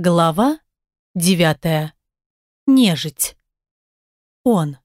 Глава девятая. Нежить. Он.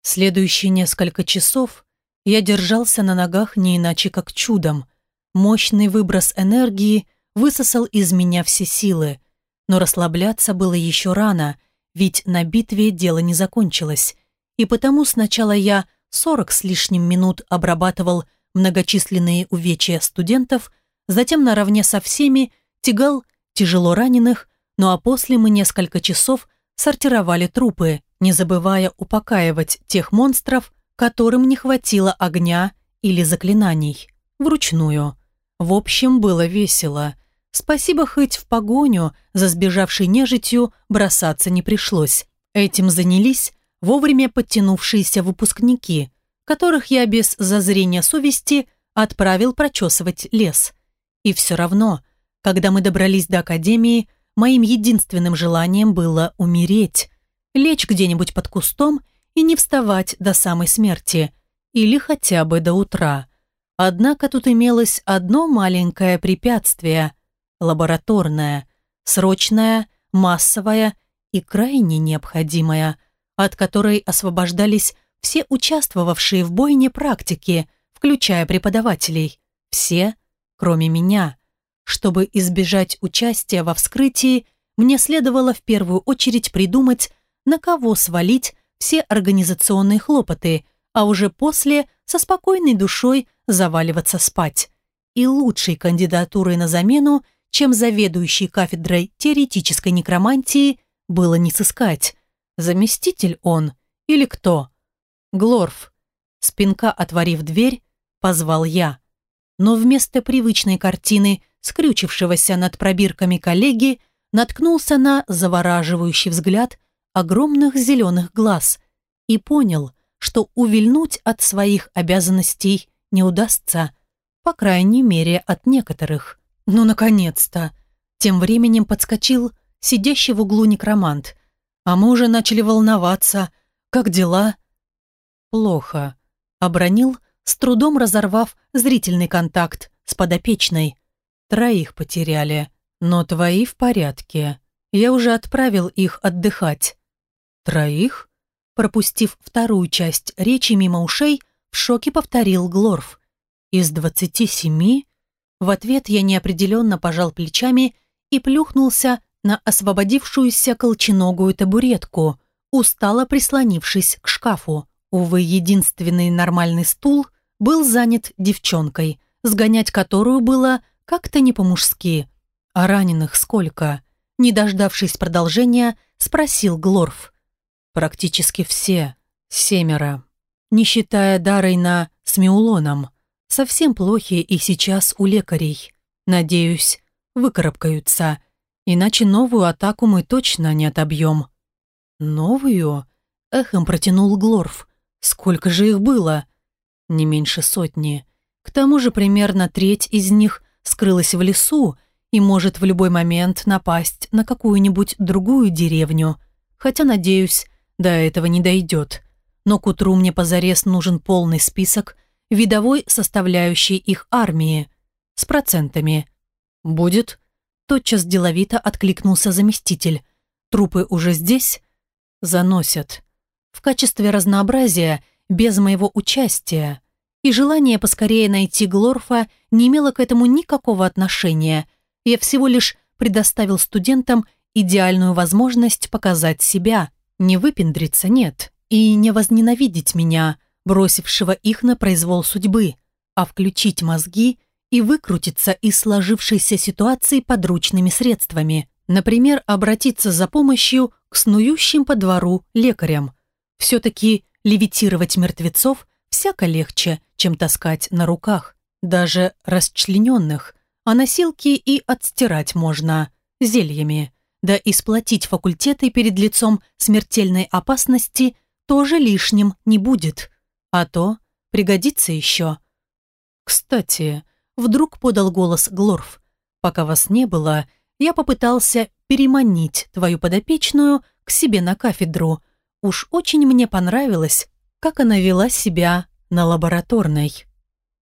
Следующие несколько часов я держался на ногах не иначе как чудом. Мощный выброс энергии высосал из меня все силы. Но расслабляться было еще рано, ведь на битве дело не закончилось. И потому сначала я сорок с лишним минут обрабатывал многочисленные увечья студентов, затем наравне со всеми тягал тяжело раненых, ну а после мы несколько часов сортировали трупы, не забывая упокаивать тех монстров, которым не хватило огня или заклинаний. Вручную. В общем, было весело. Спасибо хоть в погоню за сбежавшей нежитью бросаться не пришлось. Этим занялись вовремя подтянувшиеся выпускники, которых я без зазрения совести отправил прочесывать лес. И все равно – когда мы добрались до академии, моим единственным желанием было умереть, лечь где-нибудь под кустом и не вставать до самой смерти, или хотя бы до утра. Однако тут имелось одно маленькое препятствие – лабораторное, срочное, массовое и крайне необходимое, от которой освобождались все участвовавшие в бойне практики, включая преподавателей. Все, кроме меня – чтобы избежать участия во вскрытии, мне следовало в первую очередь придумать, на кого свалить все организационные хлопоты, а уже после со спокойной душой заваливаться спать. И лучшей кандидатурой на замену, чем заведующий кафедрой теоретической некромантии, было не сыскать. Заместитель он или кто? Глорф. Спинка отворив дверь, позвал я. Но вместо привычной картины – скрючившегося над пробирками коллеги, наткнулся на завораживающий взгляд огромных зеленых глаз и понял, что увильнуть от своих обязанностей не удастся, по крайней мере, от некоторых. Ну, наконец-то! Тем временем подскочил сидящий в углу некромант. А мы уже начали волноваться. Как дела? Плохо. Обронил, с трудом разорвав зрительный контакт с подопечной. Троих потеряли, но твои в порядке. Я уже отправил их отдыхать. Троих? Пропустив вторую часть речи мимо ушей, в шоке повторил Глорф. Из двадцати семи? В ответ я неопределенно пожал плечами и плюхнулся на освободившуюся колченогую табуретку, устало прислонившись к шкафу. Увы, единственный нормальный стул был занят девчонкой, сгонять которую было как-то не по-мужски. А раненых сколько? Не дождавшись продолжения, спросил Глорф. Практически все. Семеро. Не считая Дарейна с Миулоном. Совсем плохие и сейчас у лекарей. Надеюсь, выкарабкаются. Иначе новую атаку мы точно не отобьем. Новую? Эхом протянул Глорф. Сколько же их было? Не меньше сотни. К тому же примерно треть из них скрылась в лесу и может в любой момент напасть на какую-нибудь другую деревню. Хотя, надеюсь, до этого не дойдет. Но к утру мне позарез нужен полный список видовой составляющей их армии с процентами. «Будет?» Тотчас деловито откликнулся заместитель. «Трупы уже здесь?» «Заносят. В качестве разнообразия, без моего участия и желание поскорее найти Глорфа не имело к этому никакого отношения. Я всего лишь предоставил студентам идеальную возможность показать себя, не выпендриться нет, и не возненавидеть меня, бросившего их на произвол судьбы, а включить мозги и выкрутиться из сложившейся ситуации подручными средствами, например, обратиться за помощью к снующим по двору лекарям. Все-таки левитировать мертвецов всяко легче, чем таскать на руках, даже расчлененных, а носилки и отстирать можно зельями. Да и сплотить факультеты перед лицом смертельной опасности тоже лишним не будет. А то пригодится еще. Кстати, вдруг подал голос Глорф. Пока вас не было, я попытался переманить твою подопечную к себе на кафедру. Уж очень мне понравилось, как она вела себя на лабораторной.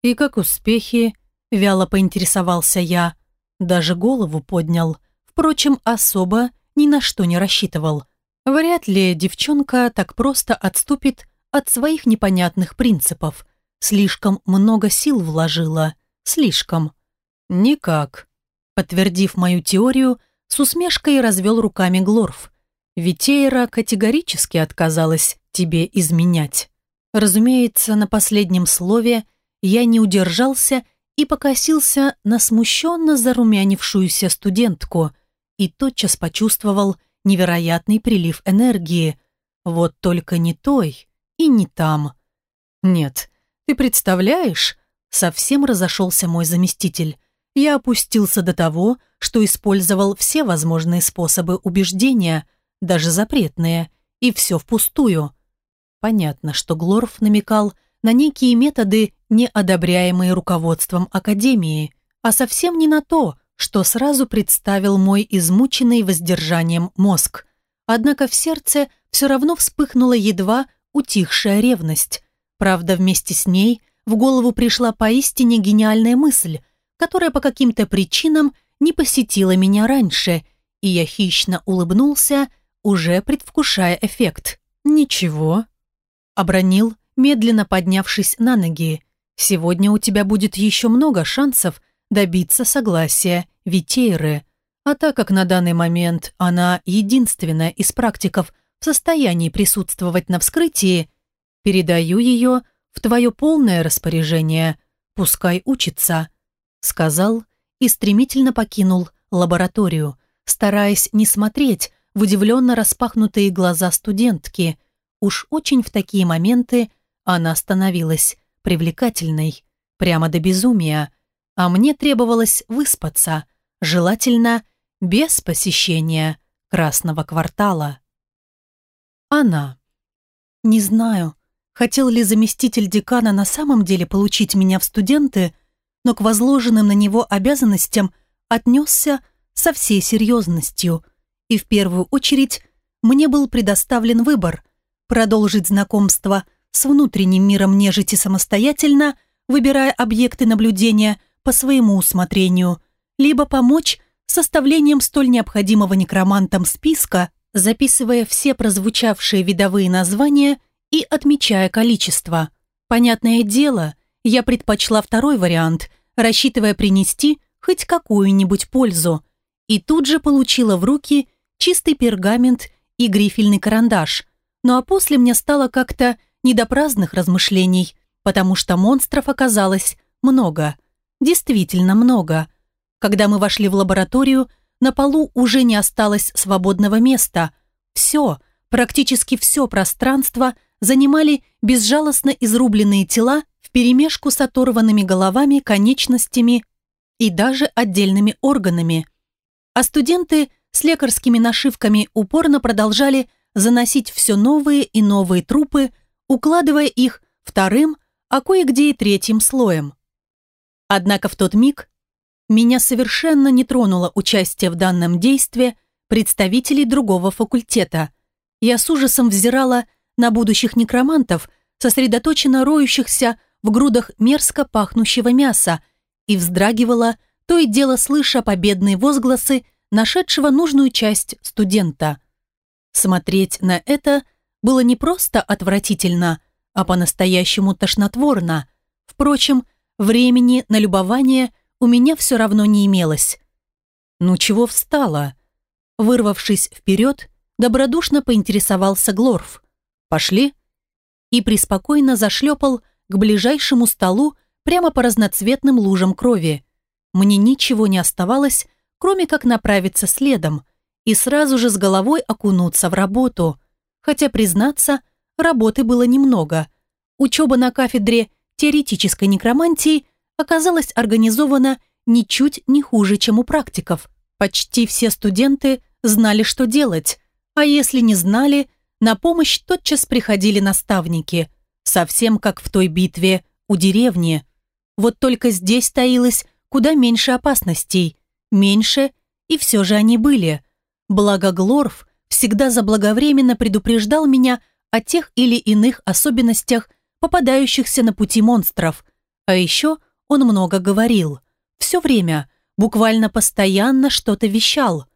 «И как успехи?» – вяло поинтересовался я. Даже голову поднял. Впрочем, особо ни на что не рассчитывал. Вряд ли девчонка так просто отступит от своих непонятных принципов. Слишком много сил вложила. Слишком. Никак. Подтвердив мою теорию, с усмешкой развел руками Глорф. Витейра категорически отказалась тебе изменять. Разумеется, на последнем слове я не удержался и покосился на смущенно зарумянившуюся студентку и тотчас почувствовал невероятный прилив энергии. Вот только не той и не там. Нет, ты представляешь, совсем разошелся мой заместитель. Я опустился до того, что использовал все возможные способы убеждения, даже запретные, и все впустую. Понятно, что Глорф намекал на некие методы, не одобряемые руководством Академии, а совсем не на то, что сразу представил мой измученный воздержанием мозг. Однако в сердце все равно вспыхнула едва утихшая ревность. Правда, вместе с ней в голову пришла поистине гениальная мысль, которая по каким-то причинам не посетила меня раньше, и я хищно улыбнулся, уже предвкушая эффект. «Ничего», — обронил, медленно поднявшись на ноги. «Сегодня у тебя будет еще много шансов добиться согласия Витейры, а так как на данный момент она единственная из практиков в состоянии присутствовать на вскрытии, передаю ее в твое полное распоряжение, пускай учится», сказал и стремительно покинул лабораторию, стараясь не смотреть в удивленно распахнутые глаза студентки. Уж очень в такие моменты она становилась привлекательной, прямо до безумия, а мне требовалось выспаться, желательно без посещения Красного квартала. Она. Не знаю, хотел ли заместитель декана на самом деле получить меня в студенты, но к возложенным на него обязанностям отнесся со всей серьезностью, и в первую очередь мне был предоставлен выбор – продолжить знакомство с внутренним миром нежити самостоятельно, выбирая объекты наблюдения по своему усмотрению, либо помочь составлением столь необходимого некромантам списка, записывая все прозвучавшие видовые названия и отмечая количество. Понятное дело, я предпочла второй вариант, рассчитывая принести хоть какую-нибудь пользу, и тут же получила в руки чистый пергамент и грифельный карандаш. Ну а после мне стало как-то не до праздных размышлений, потому что монстров оказалось много. Действительно много. Когда мы вошли в лабораторию, на полу уже не осталось свободного места. Все, практически все пространство занимали безжалостно изрубленные тела вперемешку с оторванными головами, конечностями и даже отдельными органами. А студенты с лекарскими нашивками упорно продолжали заносить все новые и новые трупы, укладывая их вторым, а кое-где и третьим слоем. Однако в тот миг меня совершенно не тронуло участие в данном действии представителей другого факультета. Я с ужасом взирала на будущих некромантов, сосредоточенно роющихся в грудах мерзко пахнущего мяса, и вздрагивала, то и дело слыша победные возгласы нашедшего нужную часть студента. Смотреть на это было не просто отвратительно, а по-настоящему тошнотворно. Впрочем, времени на любование у меня все равно не имелось. «Ну чего встала?» Вырвавшись вперед, добродушно поинтересовался Глорф. «Пошли?» И преспокойно зашлепал к ближайшему столу прямо по разноцветным лужам крови. Мне ничего не оставалось, кроме как направиться следом и сразу же с головой окунуться в работу. Хотя, признаться, работы было немного. Учеба на кафедре теоретической некромантии оказалась организована ничуть не хуже, чем у практиков. Почти все студенты знали, что делать, а если не знали, на помощь тотчас приходили наставники, совсем как в той битве у деревни. Вот только здесь таилось куда меньше опасностей – меньше, и все же они были. Благо Глорф всегда заблаговременно предупреждал меня о тех или иных особенностях, попадающихся на пути монстров. А еще он много говорил. Все время, буквально постоянно что-то вещал.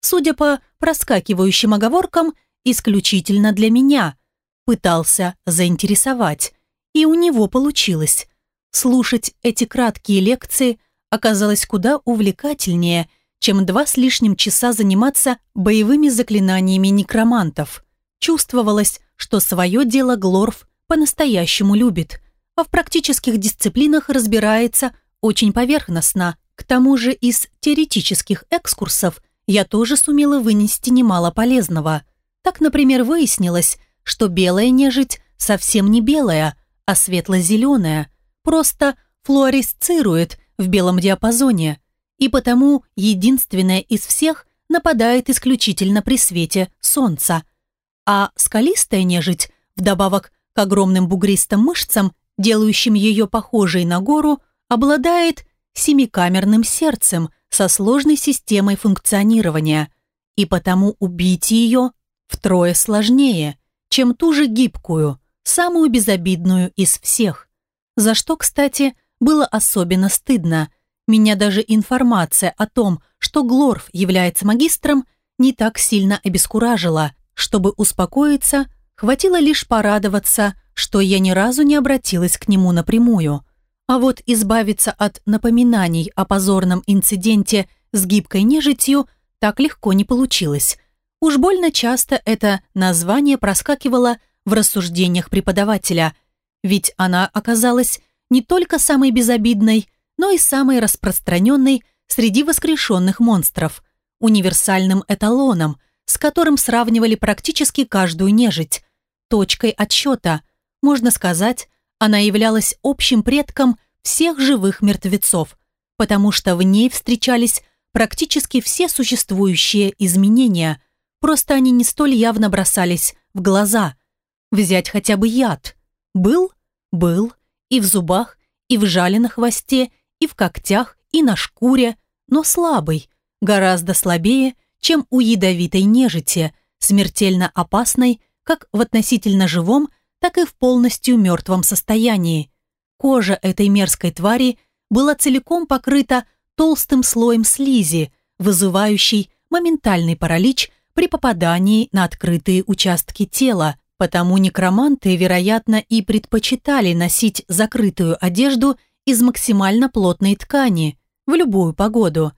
судя по проскакивающим оговоркам, исключительно для меня. Пытался заинтересовать. И у него получилось. Слушать эти краткие лекции оказалось куда увлекательнее, чем два с лишним часа заниматься боевыми заклинаниями некромантов. Чувствовалось, что свое дело Глорф по-настоящему любит, а в практических дисциплинах разбирается очень поверхностно. К тому же из теоретических экскурсов я тоже сумела вынести немало полезного. Так, например, выяснилось, что белая нежить совсем не белая, а светло-зеленая, просто флуоресцирует в белом диапазоне, и потому единственная из всех нападает исключительно при свете солнца. А скалистая нежить, вдобавок к огромным бугристым мышцам, делающим ее похожей на гору, обладает семикамерным сердцем со сложной системой функционирования, и потому убить ее втрое сложнее, чем ту же гибкую, самую безобидную из всех. За что, кстати, было особенно стыдно. Меня даже информация о том, что Глорф является магистром, не так сильно обескуражила. Чтобы успокоиться, хватило лишь порадоваться, что я ни разу не обратилась к нему напрямую. А вот избавиться от напоминаний о позорном инциденте с гибкой нежитью так легко не получилось. Уж больно часто это название проскакивало в рассуждениях преподавателя, ведь она оказалась не только самой безобидной, но и самой распространенной среди воскрешенных монстров, универсальным эталоном, с которым сравнивали практически каждую нежить, точкой отсчета, можно сказать, она являлась общим предком всех живых мертвецов, потому что в ней встречались практически все существующие изменения, просто они не столь явно бросались в глаза. Взять хотя бы яд. Был? Был. И в зубах, и в жале на хвосте, и в когтях, и на шкуре, но слабый, гораздо слабее, чем у ядовитой нежити, смертельно опасной как в относительно живом, так и в полностью мертвом состоянии. Кожа этой мерзкой твари была целиком покрыта толстым слоем слизи, вызывающей моментальный паралич при попадании на открытые участки тела, потому некроманты, вероятно, и предпочитали носить закрытую одежду из максимально плотной ткани в любую погоду,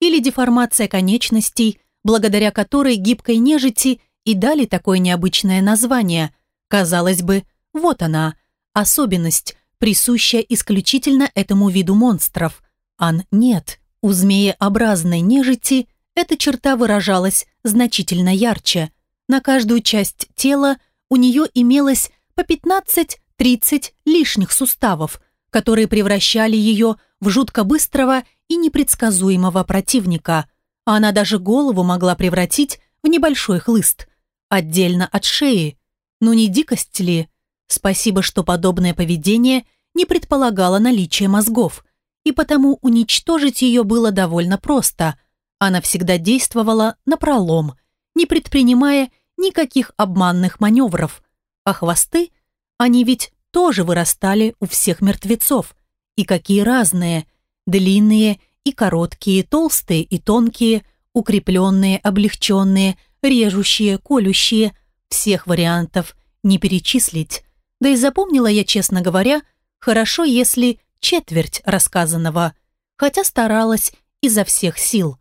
или деформация конечностей, благодаря которой гибкой нежити и дали такое необычное название – Казалось бы, вот она, особенность, присущая исключительно этому виду монстров. Ан нет, у змееобразной нежити эта черта выражалась значительно ярче. На каждую часть тела у нее имелось по 15-30 лишних суставов, которые превращали ее в жутко быстрого и непредсказуемого противника. Она даже голову могла превратить в небольшой хлыст. Отдельно от шеи, ну не дикость ли? Спасибо, что подобное поведение не предполагало наличие мозгов, и потому уничтожить ее было довольно просто. Она всегда действовала напролом, не предпринимая никаких обманных маневров. А хвосты, они ведь тоже вырастали у всех мертвецов. И какие разные. Длинные и короткие, толстые и тонкие, укрепленные, облегченные, режущие, колющие, всех вариантов не перечислить. Да и запомнила я, честно говоря, хорошо, если четверть рассказанного, хотя старалась изо всех сил.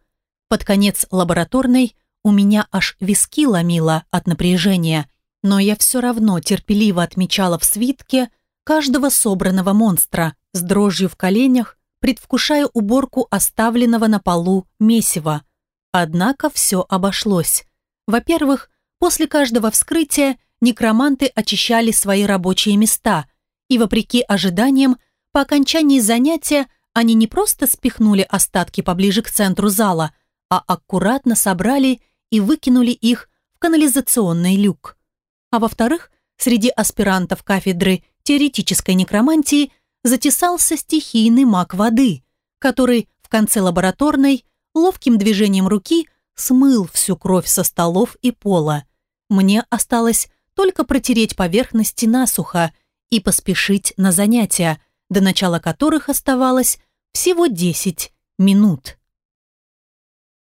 Под конец лабораторной у меня аж виски ломило от напряжения, но я все равно терпеливо отмечала в свитке каждого собранного монстра с дрожью в коленях, предвкушая уборку оставленного на полу месива. Однако все обошлось. Во-первых, После каждого вскрытия некроманты очищали свои рабочие места, и, вопреки ожиданиям, по окончании занятия они не просто спихнули остатки поближе к центру зала, а аккуратно собрали и выкинули их в канализационный люк. А во-вторых, среди аспирантов кафедры теоретической некромантии затесался стихийный маг воды, который в конце лабораторной ловким движением руки смыл всю кровь со столов и пола. Мне осталось только протереть поверхности насухо и поспешить на занятия, до начала которых оставалось всего 10 минут.